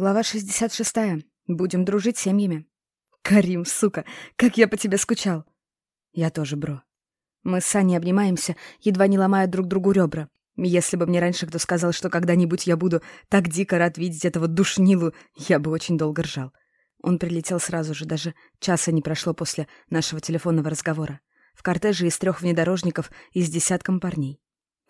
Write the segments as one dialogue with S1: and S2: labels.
S1: Глава 66. Будем дружить семьями. Карим, сука, как я по тебе скучал. Я тоже, бро. Мы с Саней обнимаемся, едва не ломая друг другу ребра. Если бы мне раньше кто сказал, что когда-нибудь я буду так дико рад видеть этого душнилу, я бы очень долго ржал. Он прилетел сразу же, даже часа не прошло после нашего телефонного разговора. В кортеже из трех внедорожников и с десятком парней.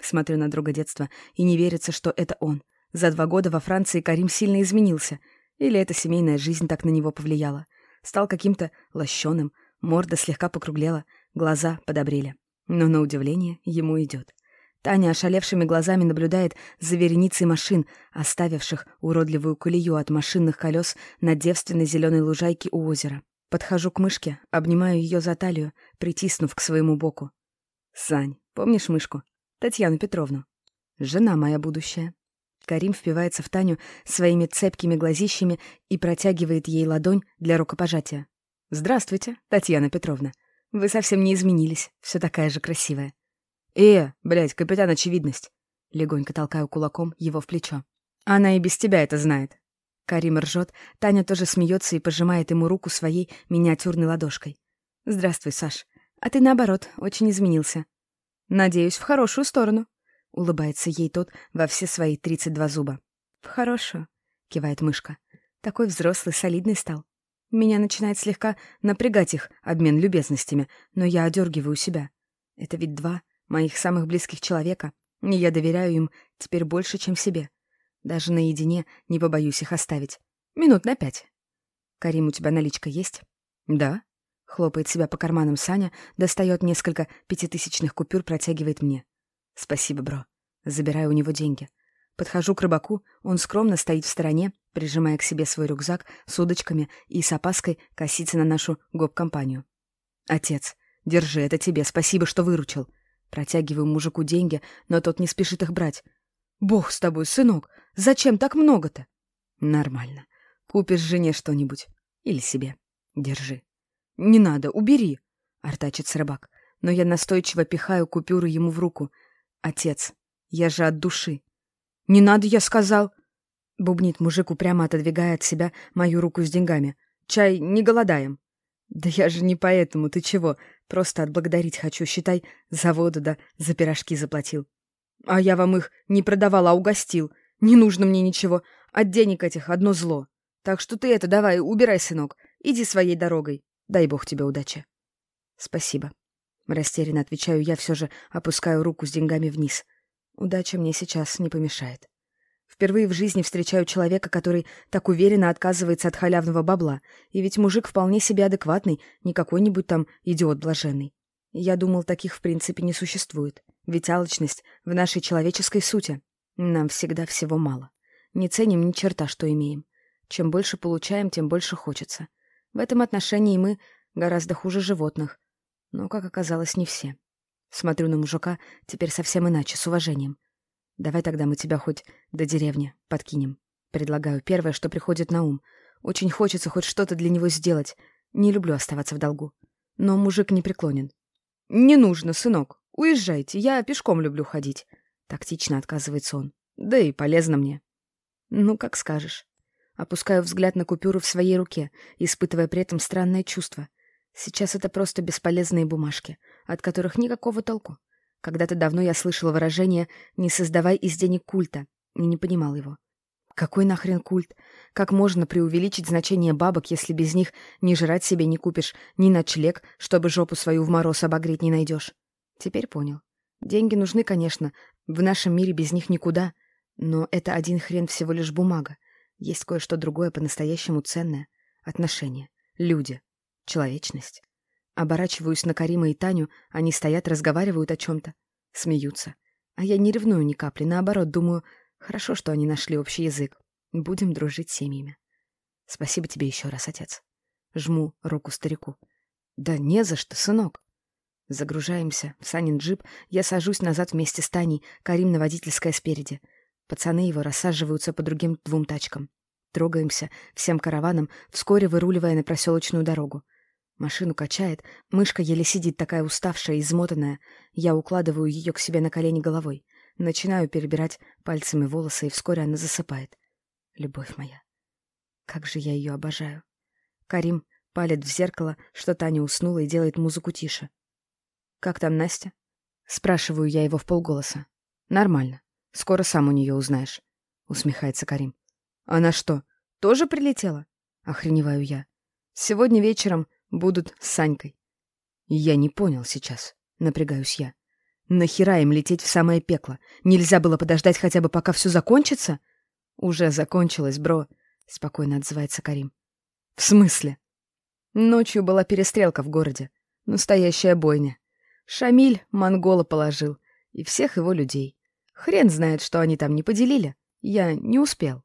S1: Смотрю на друга детства, и не верится, что это он — за два года во Франции Карим сильно изменился. Или эта семейная жизнь так на него повлияла. Стал каким-то лощеным, морда слегка покруглела, глаза подобрели. Но, на удивление, ему идет. Таня ошалевшими глазами наблюдает за вереницей машин, оставивших уродливую колею от машинных колес на девственной зеленой лужайке у озера. Подхожу к мышке, обнимаю ее за талию, притиснув к своему боку. «Сань, помнишь мышку? Татьяну Петровну. Жена моя будущая. Карим впивается в Таню своими цепкими глазищами и протягивает ей ладонь для рукопожатия. «Здравствуйте, Татьяна Петровна. Вы совсем не изменились, все такая же красивая». «Э, блядь, капитан Очевидность!» Легонько толкаю кулаком его в плечо. «Она и без тебя это знает». Карим ржет, Таня тоже смеется и пожимает ему руку своей миниатюрной ладошкой. «Здравствуй, Саш. А ты, наоборот, очень изменился. Надеюсь, в хорошую сторону». — улыбается ей тот во все свои тридцать два зуба. «Хорошо», — кивает мышка. «Такой взрослый, солидный стал. Меня начинает слегка напрягать их обмен любезностями, но я одергиваю себя. Это ведь два моих самых близких человека, и я доверяю им теперь больше, чем себе. Даже наедине не побоюсь их оставить. Минут на пять. «Карим, у тебя наличка есть?» «Да», — хлопает себя по карманам Саня, достает несколько пятитысячных купюр, протягивает мне. «Спасибо, бро». Забираю у него деньги. Подхожу к рыбаку, он скромно стоит в стороне, прижимая к себе свой рюкзак с удочками и с опаской косится на нашу гоп-компанию. «Отец, держи, это тебе, спасибо, что выручил». Протягиваю мужику деньги, но тот не спешит их брать. «Бог с тобой, сынок, зачем так много-то?» «Нормально. Купишь жене что-нибудь. Или себе. Держи». «Не надо, убери», — артачится рыбак. Но я настойчиво пихаю купюру ему в руку — Отец, я же от души. Не надо, я сказал. Бубнит мужик, упрямо отодвигая от себя мою руку с деньгами. Чай, не голодаем. Да я же не поэтому, ты чего? Просто отблагодарить хочу, считай, за воду да за пирожки заплатил. А я вам их не продавал, а угостил. Не нужно мне ничего. От денег этих одно зло. Так что ты это давай, убирай, сынок. Иди своей дорогой. Дай бог тебе удачи. Спасибо. Растерянно отвечаю я, все же опускаю руку с деньгами вниз. Удача мне сейчас не помешает. Впервые в жизни встречаю человека, который так уверенно отказывается от халявного бабла. И ведь мужик вполне себе адекватный, не какой-нибудь там идиот блаженный. Я думал, таких в принципе не существует. Ведь алчность в нашей человеческой сути. Нам всегда всего мало. Не ценим ни черта, что имеем. Чем больше получаем, тем больше хочется. В этом отношении мы гораздо хуже животных. Но, как оказалось, не все. Смотрю на мужика теперь совсем иначе, с уважением. Давай тогда мы тебя хоть до деревни подкинем. Предлагаю первое, что приходит на ум. Очень хочется хоть что-то для него сделать. Не люблю оставаться в долгу. Но мужик не преклонен. «Не нужно, сынок. Уезжайте, я пешком люблю ходить». Тактично отказывается он. «Да и полезно мне». «Ну, как скажешь». Опускаю взгляд на купюру в своей руке, испытывая при этом странное чувство. Сейчас это просто бесполезные бумажки, от которых никакого толку. Когда-то давно я слышала выражение «не создавай из денег культа» и не понимал его. Какой нахрен культ? Как можно преувеличить значение бабок, если без них ни жрать себе не купишь, ни ночлег, чтобы жопу свою в мороз обогреть не найдешь? Теперь понял. Деньги нужны, конечно, в нашем мире без них никуда, но это один хрен всего лишь бумага. Есть кое-что другое по-настоящему ценное. Отношения. Люди. Человечность. Оборачиваюсь на Карима и Таню, они стоят, разговаривают о чем-то. Смеются. А я не ревную ни капли, наоборот, думаю, хорошо, что они нашли общий язык. Будем дружить семьями. Спасибо тебе еще раз, отец. Жму руку старику. Да не за что, сынок. Загружаемся в Санин джип, я сажусь назад вместе с Таней, Карим на водительское спереди. Пацаны его рассаживаются по другим двум тачкам. Трогаемся всем караваном, вскоре выруливая на проселочную дорогу. Машину качает, мышка еле сидит, такая уставшая и измотанная. Я укладываю ее к себе на колени головой. Начинаю перебирать пальцами волосы, и вскоре она засыпает. Любовь моя. Как же я ее обожаю. Карим палит в зеркало, что Таня уснула и делает музыку тише. «Как там Настя?» Спрашиваю я его в полголоса. «Нормально. Скоро сам у нее узнаешь», — усмехается Карим. «Она что, тоже прилетела?» — охреневаю я. «Сегодня вечером будут с Санькой». Я не понял сейчас, напрягаюсь я. Нахера им лететь в самое пекло? Нельзя было подождать хотя бы, пока все закончится? Уже закончилось, бро, спокойно отзывается Карим. В смысле? Ночью была перестрелка в городе. Настоящая бойня. Шамиль монгола положил. И всех его людей. Хрен знает, что они там не поделили. Я не успел.